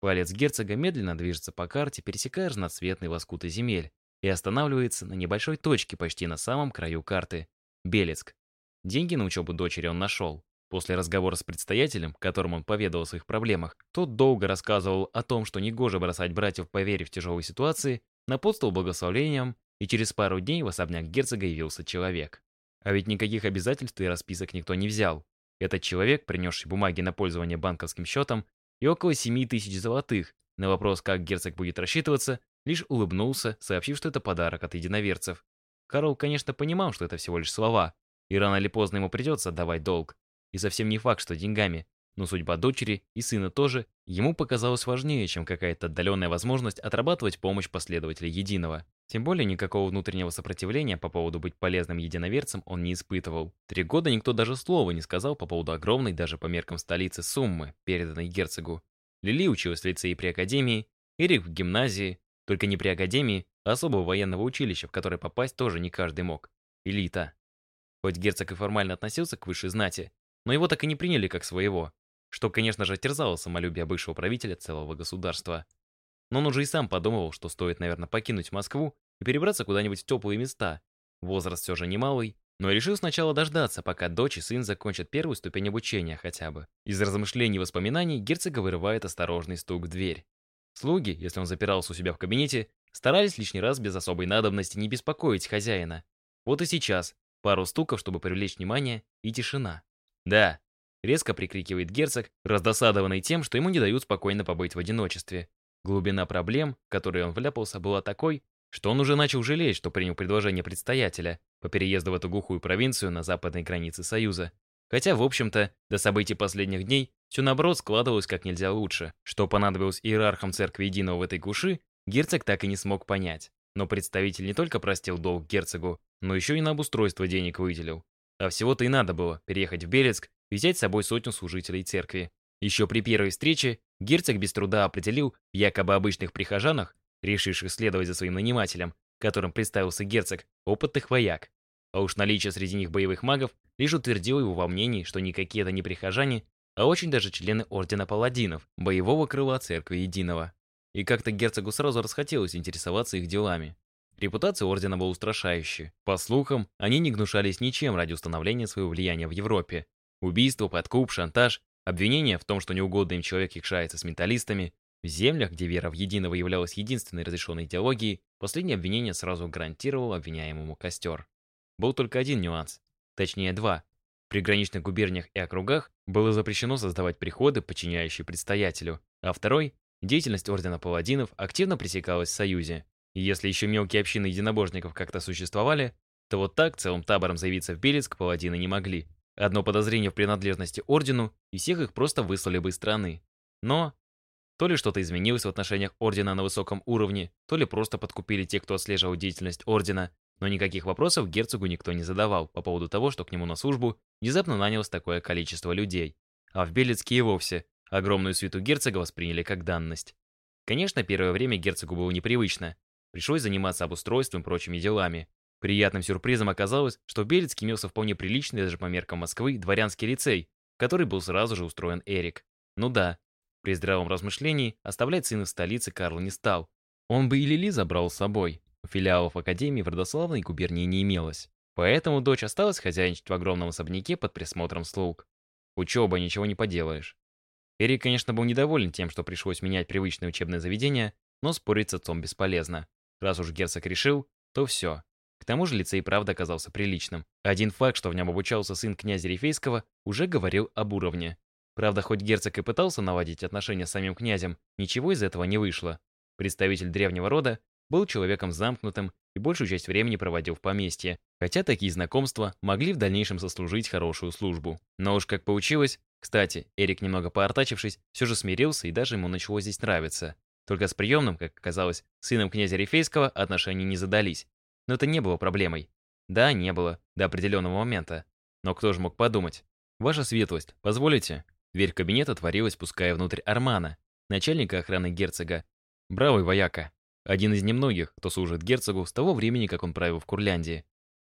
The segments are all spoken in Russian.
Палец герцога медленно движется по карте, пересекая разноцветные лоскуты земель, и останавливается на небольшой точке почти на самом краю карты. Белецк. Деньги на учебу дочери он нашел. После разговора с предстоятелем, которому он поведал о своих проблемах, тот долго рассказывал о том, что негоже бросать братьев по вере в тяжелой ситуации, напутствовал благословлением, и через пару дней в особняк герцога явился человек. А ведь никаких обязательств и расписок никто не взял. Этот человек, принесший бумаги на пользование банковским счетом, и около 7 тысяч золотых, на вопрос, как герцог будет рассчитываться, лишь улыбнулся, сообщив, что это подарок от единоверцев. Карл, конечно, понимал, что это всего лишь слова, и рано или поздно ему придется отдавать долг. И совсем не факт, что деньгами, но судьба дочери и сына тоже ему показалась важнее, чем какая-то отдаленная возможность отрабатывать помощь последователей Единого. Тем более никакого внутреннего сопротивления по поводу быть полезным единоверцем он не испытывал. Три года никто даже слова не сказал по поводу огромной даже по меркам столицы суммы, переданной герцогу. Лили училась в лицее при академии, Эрик в гимназии, только не при академии, а особого военного училища, в которое попасть тоже не каждый мог. Элита. Хоть герцог и формально относился к высшей знати, но его так и не приняли как своего, что, конечно же, терзало самолюбие бывшего правителя целого государства. Но он уже и сам подумывал, что стоит, наверное, покинуть Москву и перебраться куда-нибудь в теплые места. Возраст все же немалый, но решил сначала дождаться, пока дочь и сын закончат первую ступень обучения хотя бы. Из размышлений и воспоминаний герцога вырывает осторожный стук в дверь. Слуги, если он запирался у себя в кабинете, старались лишний раз без особой надобности не беспокоить хозяина. Вот и сейчас пару стуков, чтобы привлечь внимание, и тишина. «Да», — резко прикрикивает герцог, раздосадованный тем, что ему не дают спокойно побыть в одиночестве. Глубина проблем, в которые он вляпался, была такой, что он уже начал жалеть, что принял предложение предстоятеля по переезду в эту глухую провинцию на западной границе Союза. Хотя, в общем-то, до событий последних дней все наоборот складывалось как нельзя лучше. Что понадобилось иерархам церкви Единого в этой глуши, герцог так и не смог понять. Но представитель не только простил долг герцогу, но еще и на обустройство денег выделил. А всего-то и надо было переехать в Белецк и взять с собой сотню служителей церкви. Еще при первой встрече герцог без труда определил в якобы обычных прихожанах, решивших следовать за своим нанимателем, которым представился герцог, опытных вояк. А уж наличие среди них боевых магов лишь утвердило его во мнении, что никакие это не прихожане, а очень даже члены Ордена Паладинов, боевого крыла Церкви Единого. И как-то герцогу сразу расхотелось интересоваться их делами. Репутация Ордена была устрашающей. По слухам, они не гнушались ничем ради установления своего влияния в Европе. Убийство, подкуп, шантаж, обвинения в том, что неугодный им человек якшается с менталистами. В землях, где вера в единого являлась единственной разрешенной идеологией, последнее обвинение сразу гарантировало обвиняемому костер. Был только один нюанс. Точнее, два. В приграничных губерниях и округах было запрещено создавать приходы, подчиняющие предстоятелю. А второй – деятельность Ордена Паладинов активно пресекалась в Союзе. И если еще мелкие общины единобожников как-то существовали, то вот так целым табором заявиться в Белецк паладины не могли. Одно подозрение в принадлежности ордену, и всех их просто выслали бы из страны. Но то ли что-то изменилось в отношениях ордена на высоком уровне, то ли просто подкупили те, кто отслеживал деятельность ордена, но никаких вопросов герцогу никто не задавал по поводу того, что к нему на службу внезапно нанялось такое количество людей. А в Белецке и вовсе огромную свиту герцога восприняли как данность. Конечно, первое время герцогу было непривычно. Пришлось заниматься обустройством и прочими делами. Приятным сюрпризом оказалось, что в Белецке имелся вполне приличный даже по меркам Москвы дворянский лицей, который был сразу же устроен Эрик. Ну да, при здравом размышлении оставлять сына в столице Карл не стал. Он бы и Лили забрал с собой. Филиалов Академии в Родославной губернии не имелось. Поэтому дочь осталась хозяйничать в огромном особняке под присмотром слуг. Учеба, ничего не поделаешь. Эрик, конечно, был недоволен тем, что пришлось менять привычное учебное заведение, но спорить с отцом бесполезно. Раз уж герцог решил, то все. К тому же лицей правда оказался приличным. Один факт, что в нем обучался сын князя Рифейского, уже говорил об уровне. Правда, хоть герцог и пытался наладить отношения с самим князем, ничего из этого не вышло. Представитель древнего рода был человеком замкнутым и большую часть времени проводил в поместье, хотя такие знакомства могли в дальнейшем сослужить хорошую службу. Но уж как получилось, кстати, Эрик, немного поортачившись, все же смирился и даже ему начало здесь нравиться. Только с приемным, как оказалось, сыном князя Рифейского отношения не задались. Но это не было проблемой. Да, не было, до определенного момента. Но кто же мог подумать? Ваша светлость, позволите? Дверь кабинета отворилась, пуская внутрь Армана, начальника охраны герцога. Бравый вояка. Один из немногих, кто служит герцогу с того времени, как он правил в Курляндии.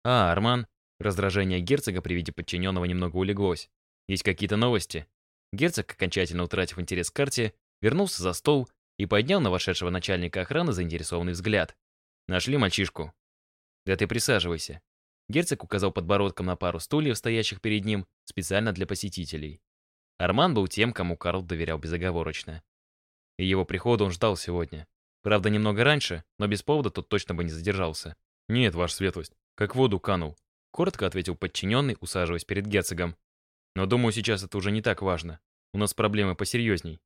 А, Арман. Раздражение герцога при виде подчиненного немного улеглось. Есть какие-то новости? Герцог, окончательно утратив интерес к карте, вернулся за стол и поднял на вошедшего начальника охраны заинтересованный взгляд. «Нашли мальчишку?» «Да ты присаживайся». Герцог указал подбородком на пару стульев, стоящих перед ним, специально для посетителей. Арман был тем, кому Карл доверял безоговорочно. И его прихода он ждал сегодня. Правда, немного раньше, но без повода тот точно бы не задержался. «Нет, ваша светлость, как в воду канул», — коротко ответил подчиненный, усаживаясь перед герцогом. «Но думаю, сейчас это уже не так важно. У нас проблемы посерьезней».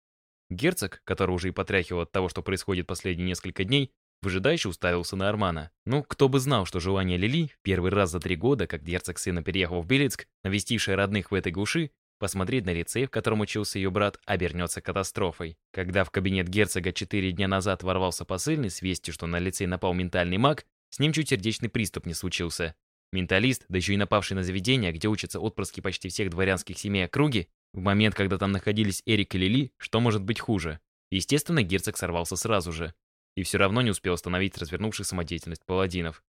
Герцог, который уже и потряхивал от того, что происходит последние несколько дней, выжидающе уставился на Армана. Ну, кто бы знал, что желание Лили, первый раз за три года, как герцог сына переехал в Белецк, навестивший родных в этой глуши, посмотреть на лицей, в котором учился ее брат, обернется катастрофой. Когда в кабинет герцога четыре дня назад ворвался посыльный с вестью, что на лицей напал ментальный маг, с ним чуть сердечный приступ не случился. Менталист, да еще и напавший на заведение, где учатся отпрыски почти всех дворянских семей округи, в момент, когда там находились Эрик и Лили, что может быть хуже? Естественно, герцог сорвался сразу же. И все равно не успел остановить развернувших самодеятельность паладинов.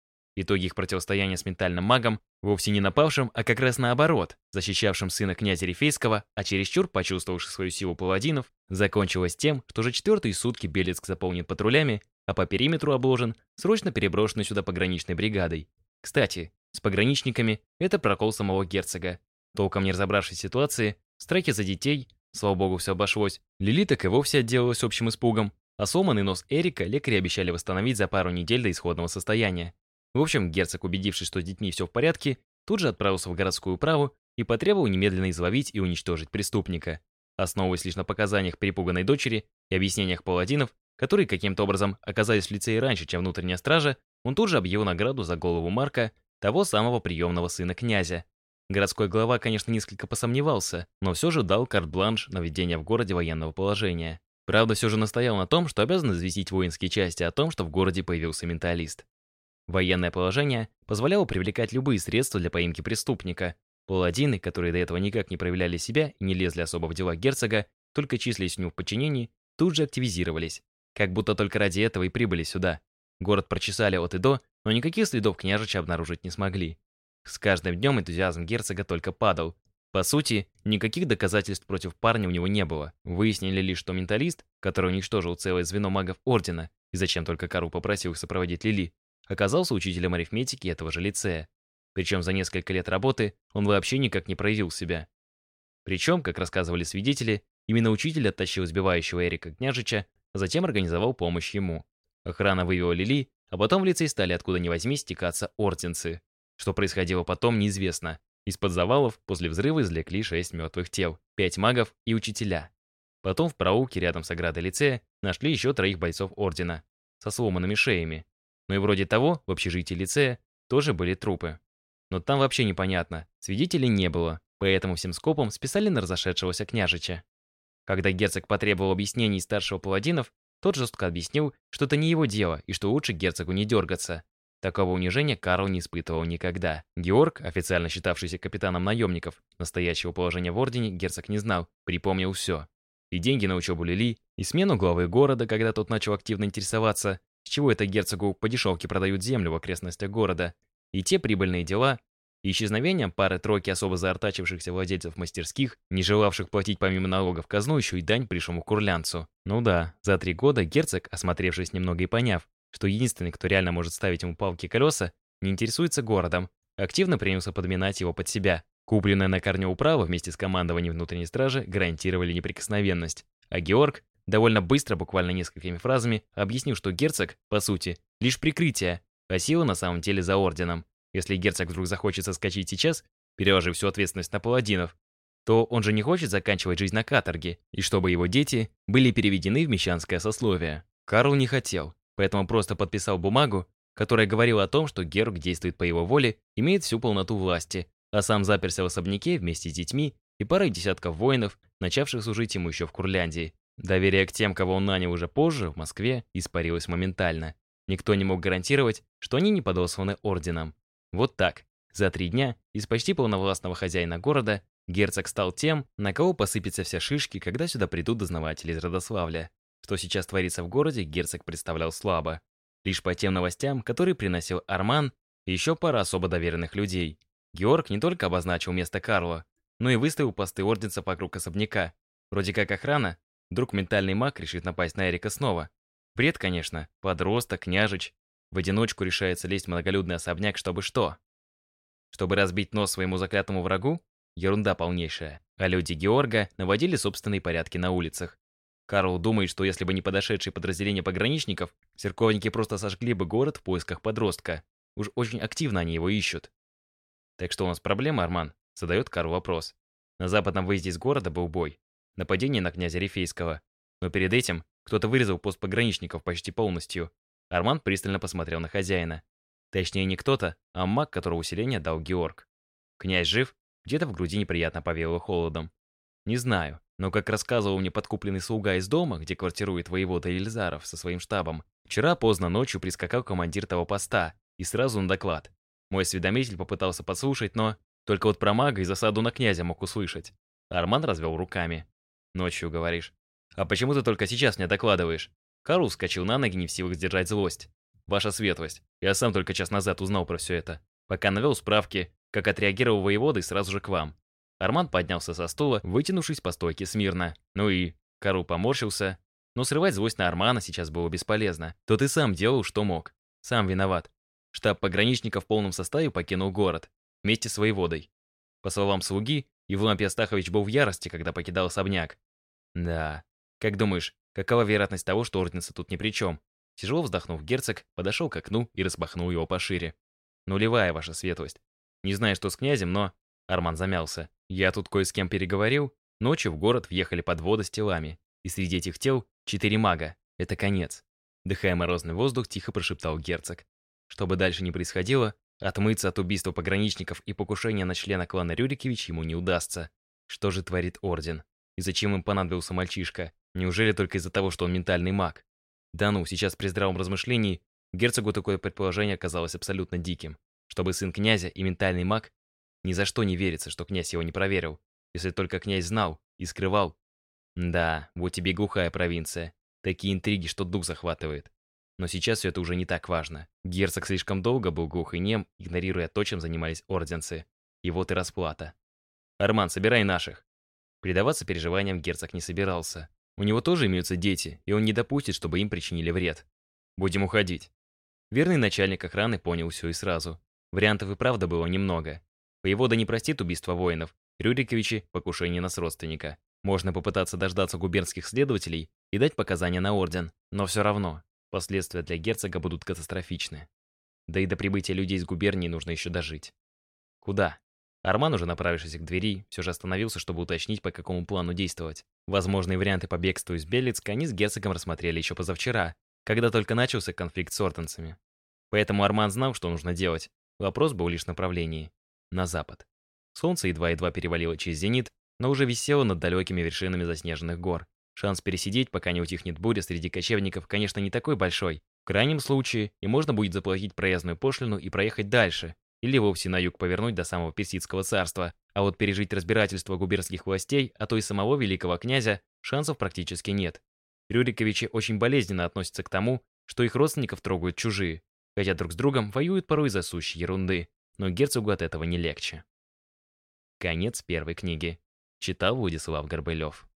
Итоги их противостояния с ментальным магом, вовсе не напавшим, а как раз наоборот, защищавшим сына князя Рифейского, а чересчур почувствовавших свою силу паладинов, закончилось тем, что уже четвертые сутки Белецк заполнен патрулями, а по периметру обложен срочно переброшенной сюда пограничной бригадой. Кстати, с пограничниками это прокол самого герцога. Толком не разобравшись в ситуации, страхи за детей, слава богу, все обошлось, Лили так и вовсе отделалась общим испугом, а сломанный нос Эрика лекари обещали восстановить за пару недель до исходного состояния. В общем, герцог, убедившись, что с детьми все в порядке, тут же отправился в городскую управу и потребовал немедленно изловить и уничтожить преступника. Основываясь лишь на показаниях перепуганной дочери и объяснениях паладинов, которые каким-то образом оказались в лицее раньше, чем внутренняя стража, он тут же объявил награду за голову Марка, того самого приемного сына князя. Городской глава, конечно, несколько посомневался, но все же дал карт-бланш на введение в городе военного положения. Правда, все же настоял на том, что обязан известить воинские части о том, что в городе появился менталист. Военное положение позволяло привлекать любые средства для поимки преступника. Паладины, которые до этого никак не проявляли себя и не лезли особо в дела герцога, только числились у него в подчинении, тут же активизировались. Как будто только ради этого и прибыли сюда. Город прочесали от и до, но никаких следов княжича обнаружить не смогли. С каждым днем энтузиазм герцога только падал. По сути, никаких доказательств против парня у него не было. Выяснили лишь, что менталист, который уничтожил целое звено магов Ордена, и зачем только Кару попросил их сопроводить Лили, оказался учителем арифметики этого же лицея. Причем за несколько лет работы он вообще никак не проявил себя. Причем, как рассказывали свидетели, именно учитель оттащил сбивающего Эрика княжича Затем организовал помощь ему. Охрана вывела Лили, а потом в лицей стали откуда ни возьми стекаться орденцы. Что происходило потом, неизвестно. Из-под завалов после взрыва извлекли шесть мертвых тел, пять магов и учителя. Потом в проулке рядом с оградой лицея нашли еще троих бойцов ордена со сломанными шеями. Ну и вроде того, в общежитии лицея тоже были трупы. Но там вообще непонятно, свидетелей не было, поэтому всем скопом списали на разошедшегося княжича. Когда герцог потребовал объяснений старшего паладинов, тот жестко объяснил, что это не его дело и что лучше герцогу не дергаться. Такого унижения Карл не испытывал никогда. Георг, официально считавшийся капитаном наемников, настоящего положения в Ордене герцог не знал, припомнил все. И деньги на учебу Лили, и смену главы города, когда тот начал активно интересоваться, с чего это герцогу по дешевке продают землю в окрестностях города, и те прибыльные дела, исчезновением пары-тройки особо заортачившихся владельцев мастерских, не желавших платить помимо налогов казну еще и дань пришлому курлянцу. Ну да, за три года герцог, осмотревшись немного и поняв, что единственный, кто реально может ставить ему палки колеса, не интересуется городом, активно принялся подминать его под себя. Купленное на корню управа вместе с командованием внутренней стражи гарантировали неприкосновенность. А Георг довольно быстро, буквально несколькими фразами, объяснил, что герцог, по сути, лишь прикрытие, а сила на самом деле за орденом. Если герцог вдруг захочет соскочить сейчас, переложив всю ответственность на паладинов, то он же не хочет заканчивать жизнь на каторге, и чтобы его дети были переведены в мещанское сословие. Карл не хотел, поэтому просто подписал бумагу, которая говорила о том, что Герг действует по его воле, имеет всю полноту власти, а сам заперся в особняке вместе с детьми и парой десятков воинов, начавших служить ему еще в Курляндии. Доверие к тем, кого он нанял уже позже, в Москве, испарилось моментально. Никто не мог гарантировать, что они не подосланы орденом. Вот так. За три дня из почти полновластного хозяина города герцог стал тем, на кого посыпятся все шишки, когда сюда придут дознаватели из Родославля. Что сейчас творится в городе, герцог представлял слабо. Лишь по тем новостям, которые приносил Арман и еще пара особо доверенных людей. Георг не только обозначил место Карла, но и выставил посты орденца вокруг особняка. Вроде как охрана Вдруг ментальный маг решит напасть на Эрика снова. Бред, конечно. Подросток, княжич. В одиночку решается лезть в многолюдный особняк, чтобы что? Чтобы разбить нос своему заклятому врагу? Ерунда полнейшая. А люди Георга наводили собственные порядки на улицах. Карл думает, что если бы не подошедшие подразделения пограничников, церковники просто сожгли бы город в поисках подростка. Уж очень активно они его ищут. «Так что у нас проблема, Арман?» — задает Карл вопрос. На западном выезде из города был бой. Нападение на князя Рифейского. Но перед этим кто-то вырезал пост пограничников почти полностью. Арман пристально посмотрел на хозяина. Точнее, не кто-то, а маг, которого усиление дал Георг. Князь жив? Где-то в груди неприятно повеяло холодом. Не знаю, но как рассказывал мне подкупленный слуга из дома, где квартирует воевода Ильзаров со своим штабом, вчера поздно ночью прискакал командир того поста и сразу на доклад. Мой осведомитель попытался подслушать, но только вот про мага и засаду на князя мог услышать. Арман развел руками. «Ночью, говоришь. А почему ты только сейчас мне докладываешь?» Карл вскочил на ноги, не в силах сдержать злость. «Ваша светлость, я сам только час назад узнал про все это. Пока навел справки, как отреагировал воевода и сразу же к вам. Арман поднялся со стула, вытянувшись по стойке смирно. Ну и... Кару поморщился. Но срывать злость на Армана сейчас было бесполезно. Тот и сам делал, что мог. Сам виноват. Штаб пограничников в полном составе покинул город. Вместе с воеводой. По словам слуги, Евлампий Астахович был в ярости, когда покидал особняк. Да. Как думаешь, какова вероятность того, что орденцы тут ни при чем? Тяжело вздохнув, герцог подошел к окну и распахнул его пошире. Нулевая ваша светлость. Не знаю, что с князем, но Арман замялся. «Я тут кое с кем переговорил. Ночью в город въехали подводы с телами. И среди этих тел четыре мага. Это конец». Дыхая морозный воздух, тихо прошептал герцог. Что бы дальше ни происходило, отмыться от убийства пограничников и покушения на члена клана Рюрикович ему не удастся. Что же творит Орден? И зачем им понадобился мальчишка? Неужели только из-за того, что он ментальный маг? Да ну, сейчас при здравом размышлении герцогу такое предположение оказалось абсолютно диким. Чтобы сын князя и ментальный маг ни за что не верится, что князь его не проверил. Если только князь знал и скрывал. Да, вот тебе глухая провинция. Такие интриги, что дух захватывает. Но сейчас все это уже не так важно. Герцог слишком долго был глух и нем, игнорируя то, чем занимались орденцы. И вот и расплата. «Арман, собирай наших». Предаваться переживаниям герцог не собирался. У него тоже имеются дети, и он не допустит, чтобы им причинили вред. Будем уходить. Верный начальник охраны понял все и сразу. Вариантов и правда было немного. Воевода не простит убийство воинов, Рюриковичи – покушение на родственника. Можно попытаться дождаться губернских следователей и дать показания на орден, но все равно последствия для герцога будут катастрофичны. Да и до прибытия людей из губернии нужно еще дожить. Куда? Арман, уже направившийся к двери, все же остановился, чтобы уточнить, по какому плану действовать. Возможные варианты по бегству из Белицка они с герцогом рассмотрели еще позавчера, когда только начался конфликт с ортенцами. Поэтому Арман знал, что нужно делать. Вопрос был лишь в направлении на запад. Солнце едва-едва перевалило через зенит, но уже висело над далекими вершинами заснеженных гор. Шанс пересидеть, пока не утихнет буря среди кочевников, конечно, не такой большой. В крайнем случае, и можно будет заплатить проездную пошлину и проехать дальше, или вовсе на юг повернуть до самого Персидского царства. А вот пережить разбирательство губернских властей, а то и самого великого князя, шансов практически нет. Рюриковичи очень болезненно относятся к тому, что их родственников трогают чужие, хотя друг с другом воюют порой за сущие ерунды но герцогу от этого не легче. Конец первой книги. Читал Владислав Горбылев.